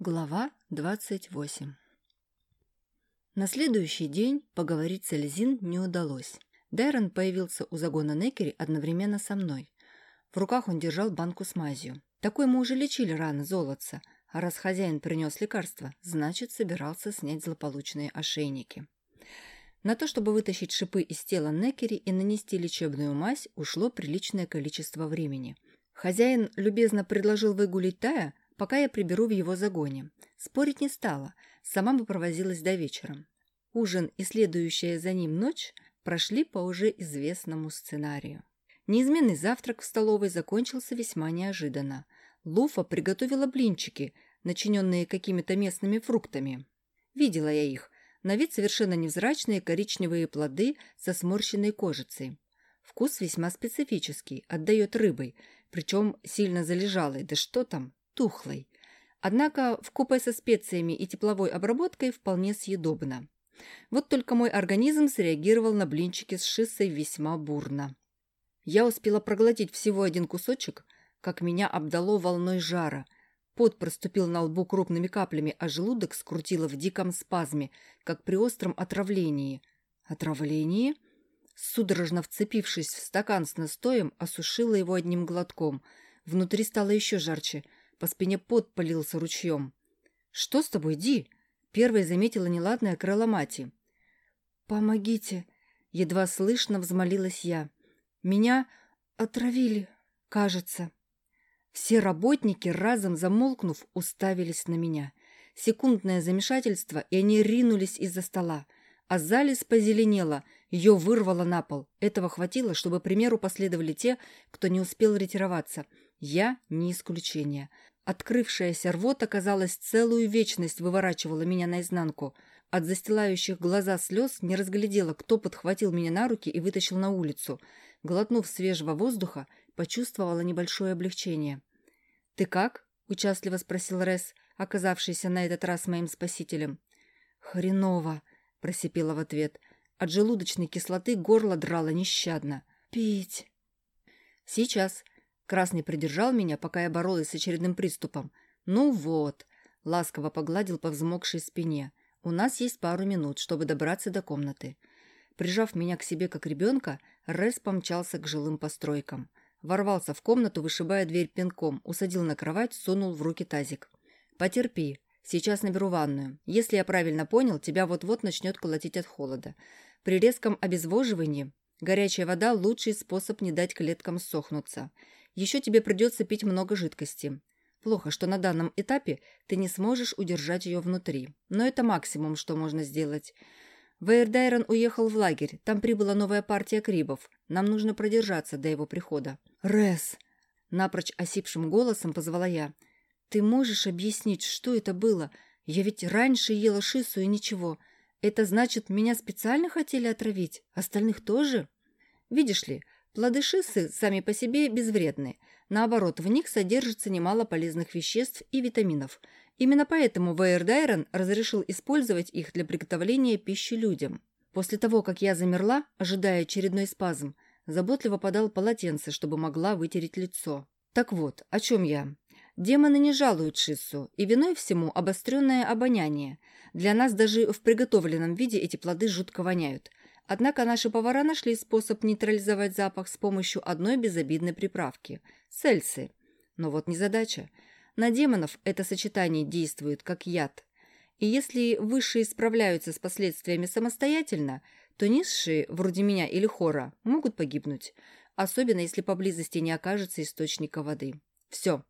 Глава 28 На следующий день поговорить с Эльзин не удалось. Дайрон появился у загона Некери одновременно со мной. В руках он держал банку с мазью. Такой мы уже лечили раны золотца, а раз хозяин принес лекарство, значит, собирался снять злополучные ошейники. На то, чтобы вытащить шипы из тела Некери и нанести лечебную мазь, ушло приличное количество времени. Хозяин любезно предложил выгулить Тая, пока я приберу в его загоне. Спорить не стала, сама бы провозилась до вечера. Ужин и следующая за ним ночь прошли по уже известному сценарию. Неизменный завтрак в столовой закончился весьма неожиданно. Луфа приготовила блинчики, начиненные какими-то местными фруктами. Видела я их. На вид совершенно невзрачные коричневые плоды со сморщенной кожицей. Вкус весьма специфический, отдает рыбой, причем сильно залежалой, да что там, тухлой. Однако в купе со специями и тепловой обработкой вполне съедобно. Вот только мой организм среагировал на блинчики с шиссой весьма бурно. Я успела проглотить всего один кусочек, как меня обдало волной жара. Пот проступил на лбу крупными каплями, а желудок скрутило в диком спазме, как при остром отравлении. Отравлении? Судорожно вцепившись в стакан с настоем, осушила его одним глотком. Внутри стало еще жарче – по спине пот полился ручьем. «Что с тобой, Ди?» Первой заметила неладное крыло мати. «Помогите!» — едва слышно взмолилась я. «Меня отравили, кажется». Все работники, разом замолкнув, уставились на меня. Секундное замешательство, и они ринулись из-за стола. А Залис позеленела, ее вырвало на пол. Этого хватило, чтобы примеру последовали те, кто не успел ретироваться. Я не исключение. Открывшаяся рвота, казалось, целую вечность выворачивала меня наизнанку. От застилающих глаза слез не разглядела, кто подхватил меня на руки и вытащил на улицу. Глотнув свежего воздуха, почувствовала небольшое облегчение. «Ты как?» – участливо спросил Рес, оказавшийся на этот раз моим спасителем. «Хреново!» – просипела в ответ. От желудочной кислоты горло драло нещадно. «Пить!» «Сейчас!» Красный придержал меня, пока я боролась с очередным приступом. «Ну вот», — ласково погладил по взмокшей спине. «У нас есть пару минут, чтобы добраться до комнаты». Прижав меня к себе как ребенка, Рес помчался к жилым постройкам. Ворвался в комнату, вышибая дверь пинком, усадил на кровать, сунул в руки тазик. «Потерпи. Сейчас наберу ванную. Если я правильно понял, тебя вот-вот начнет колотить от холода. При резком обезвоживании горячая вода – лучший способ не дать клеткам сохнуться. Еще тебе придется пить много жидкости. Плохо, что на данном этапе ты не сможешь удержать ее внутри. Но это максимум, что можно сделать. Вейердайрон уехал в лагерь. Там прибыла новая партия крибов. Нам нужно продержаться до его прихода. «Рес!» Напрочь осипшим голосом позвала я. «Ты можешь объяснить, что это было? Я ведь раньше ела шису и ничего. Это значит, меня специально хотели отравить? Остальных тоже?» «Видишь ли, Плоды шиссы сами по себе безвредны. Наоборот, в них содержится немало полезных веществ и витаминов. Именно поэтому Вейердайрон разрешил использовать их для приготовления пищи людям. После того, как я замерла, ожидая очередной спазм, заботливо подал полотенце, чтобы могла вытереть лицо. Так вот, о чем я? Демоны не жалуют Шиссу, и виной всему обостренное обоняние. Для нас даже в приготовленном виде эти плоды жутко воняют. Однако наши повара нашли способ нейтрализовать запах с помощью одной безобидной приправки – сельсы. Но вот незадача. На демонов это сочетание действует как яд. И если высшие справляются с последствиями самостоятельно, то низшие, вроде меня или хора, могут погибнуть, особенно если поблизости не окажется источника воды. Все,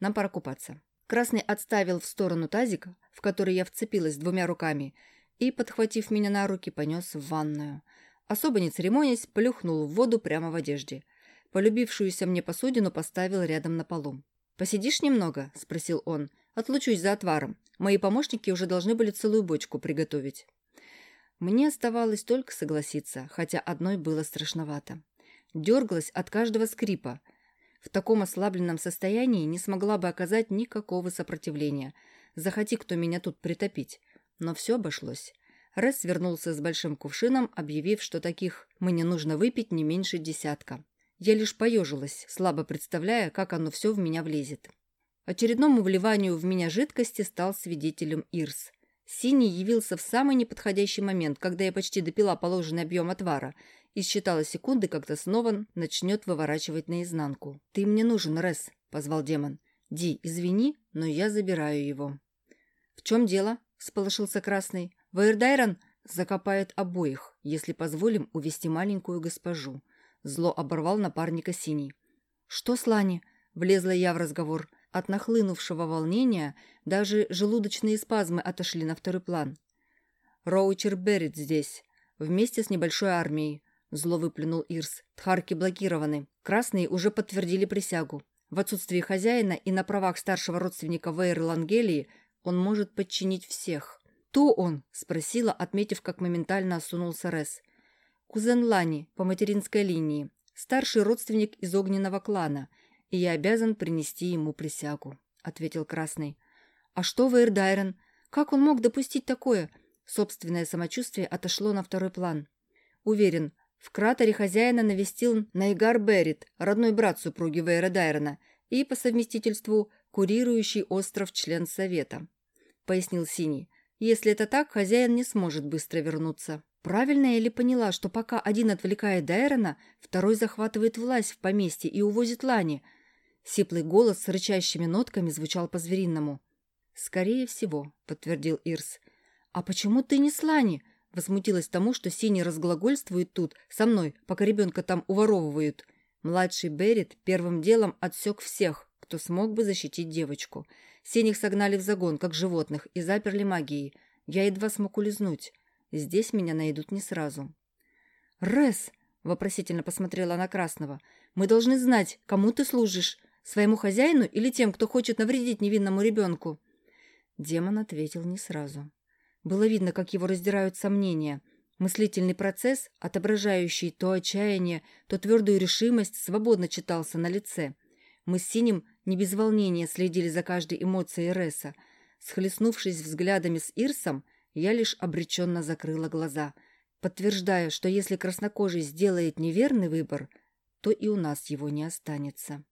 нам пора купаться. Красный отставил в сторону тазик, в который я вцепилась двумя руками – и, подхватив меня на руки, понес в ванную. Особо не церемонясь, плюхнул в воду прямо в одежде. Полюбившуюся мне посудину поставил рядом на полу. «Посидишь немного?» – спросил он. «Отлучусь за отваром. Мои помощники уже должны были целую бочку приготовить». Мне оставалось только согласиться, хотя одной было страшновато. Дергалась от каждого скрипа. В таком ослабленном состоянии не смогла бы оказать никакого сопротивления. Захоти кто меня тут притопить. Но все обошлось. Рес вернулся с большим кувшином, объявив, что таких мне нужно выпить не меньше десятка. Я лишь поежилась, слабо представляя, как оно все в меня влезет. Очередному вливанию в меня жидкости стал свидетелем Ирс. Синий явился в самый неподходящий момент, когда я почти допила положенный объем отвара и считала секунды, когда снова начнет выворачивать наизнанку. «Ты мне нужен, Рес», — позвал демон. «Ди, извини, но я забираю его». «В чем дело?» — сполошился Красный. «Вейрдайрон закопает обоих, если позволим увести маленькую госпожу». Зло оборвал напарника Синий. «Что с Лани?» — влезла я в разговор. От нахлынувшего волнения даже желудочные спазмы отошли на второй план. «Роучер Беррит здесь, вместе с небольшой армией», — зло выплюнул Ирс. «Тхарки блокированы. Красные уже подтвердили присягу. В отсутствии хозяина и на правах старшего родственника Вейры Лангелии он может подчинить всех». «Кто он?» — спросила, отметив, как моментально осунулся Рес. «Кузен Лани по материнской линии, старший родственник из огненного клана — и я обязан принести ему присягу», — ответил Красный. «А что Вейрдайрен? Как он мог допустить такое?» Собственное самочувствие отошло на второй план. Уверен, в кратере хозяина навестил Найгар Беррит, родной брат супруги Вейра Дайрена, и, по совместительству, курирующий остров член Совета. Пояснил Синий. Если это так, хозяин не сможет быстро вернуться. Правильно я ли поняла, что пока один отвлекает Дайрона, второй захватывает власть в поместье и увозит Лани, Сиплый голос с рычащими нотками звучал по-звериному. «Скорее всего», — подтвердил Ирс. «А почему ты не с Лани?» Возмутилась тому, что Синий разглагольствует тут, со мной, пока ребенка там уворовывают. Младший Берет первым делом отсек всех, кто смог бы защитить девочку. Синих согнали в загон, как животных, и заперли магией. Я едва смог улизнуть. Здесь меня найдут не сразу. «Рес!» — вопросительно посмотрела на Красного. «Мы должны знать, кому ты служишь. Своему хозяину или тем, кто хочет навредить невинному ребенку?» Демон ответил не сразу. Было видно, как его раздирают сомнения. Мыслительный процесс, отображающий то отчаяние, то твердую решимость, свободно читался на лице. Мы с Синим не без волнения следили за каждой эмоцией Реса. Схлестнувшись взглядами с Ирсом, я лишь обреченно закрыла глаза, подтверждая, что если краснокожий сделает неверный выбор, то и у нас его не останется.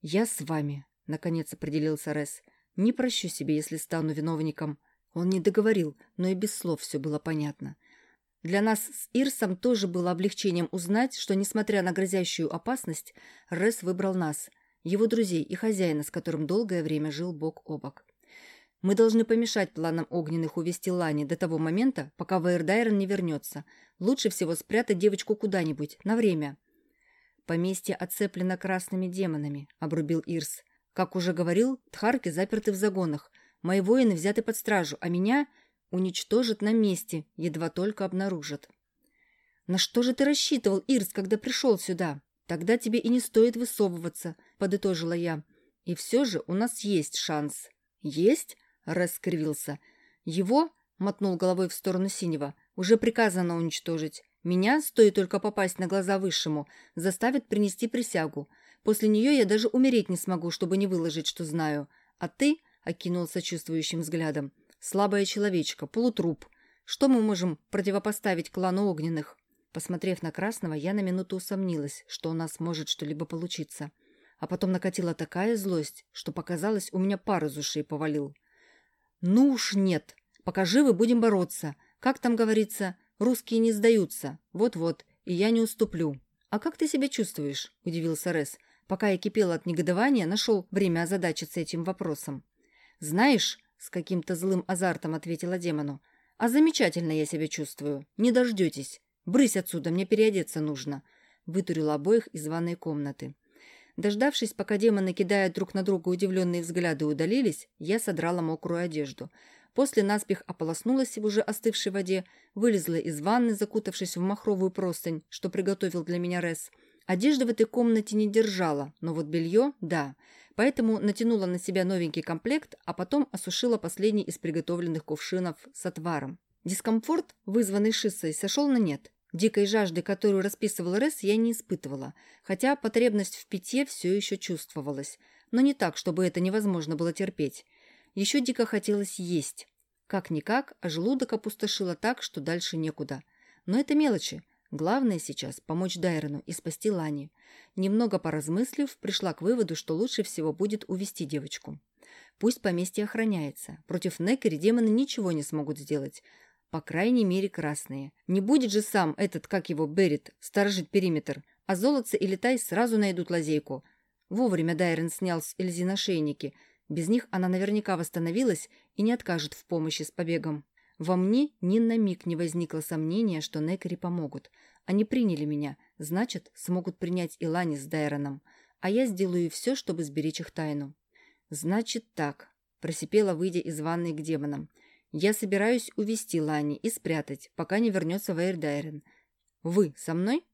«Я с вами», — наконец определился Рес. «Не прощу себе, если стану виновником». Он не договорил, но и без слов все было понятно. Для нас с Ирсом тоже было облегчением узнать, что, несмотря на грозящую опасность, Рес выбрал нас, его друзей и хозяина, с которым долгое время жил бок о бок. Мы должны помешать планам огненных увести Лани до того момента, пока Вейрдайрон не вернется. Лучше всего спрятать девочку куда-нибудь, на время. «Поместье оцеплено красными демонами», — обрубил Ирс. «Как уже говорил, тхарки заперты в загонах. Мои воины взяты под стражу, а меня уничтожат на месте, едва только обнаружат». «На что же ты рассчитывал, Ирс, когда пришел сюда? Тогда тебе и не стоит высовываться», — подытожила я. «И все же у нас есть шанс». «Есть?» — раскривился. «Его?» — мотнул головой в сторону синего. «Уже приказано уничтожить. Меня, стоит только попасть на глаза высшему, заставят принести присягу. После нее я даже умереть не смогу, чтобы не выложить, что знаю. А ты, — окинул сочувствующим взглядом, — слабая человечка, полутруп. Что мы можем противопоставить клану огненных? Посмотрев на Красного, я на минуту усомнилась, что у нас может что-либо получиться. А потом накатила такая злость, что показалось, у меня пар из ушей повалил. «Ну уж нет. Пока живы, будем бороться. Как там говорится, Русские не сдаются. Вот-вот. И я не уступлю. А как ты себя чувствуешь? Удивился Рес. Пока я кипела от негодования, нашел время озадачиться этим вопросом. Знаешь, с каким-то злым азартом ответила демону. А замечательно я себя чувствую. Не дождетесь. Брысь отсюда, мне переодеться нужно. Вытурила обоих из ванной комнаты. Дождавшись, пока демоны, кидая друг на друга удивленные взгляды, удалились, я содрала мокрую одежду. После наспех ополоснулась в уже остывшей воде, вылезла из ванны, закутавшись в махровую простынь, что приготовил для меня Рес. Одежда в этой комнате не держала, но вот белье – да. Поэтому натянула на себя новенький комплект, а потом осушила последний из приготовленных кувшинов с отваром. Дискомфорт, вызванный шиссой, сошел на нет. Дикой жажды, которую расписывал Рес, я не испытывала, хотя потребность в питье все еще чувствовалась. Но не так, чтобы это невозможно было терпеть. Еще дико хотелось есть. Как-никак, а желудок опустошило так, что дальше некуда. Но это мелочи. Главное сейчас – помочь Дайрону и спасти Лани. Немного поразмыслив, пришла к выводу, что лучше всего будет увести девочку. Пусть поместье охраняется. Против Некери демоны ничего не смогут сделать. По крайней мере, красные. Не будет же сам этот, как его, Берет, сторожить периметр. А золотце и Летай сразу найдут лазейку. Вовремя Дайрон снял с Эльзи нашейники. Без них она наверняка восстановилась и не откажет в помощи с побегом. Во мне ни на миг не возникло сомнения, что Некари помогут. Они приняли меня, значит, смогут принять и Лани с Дайроном. А я сделаю все, чтобы сберечь их тайну. «Значит так», – просипела, выйдя из ванной к демонам. «Я собираюсь увести Лани и спрятать, пока не вернется Вейрдайрен. Вы со мной?»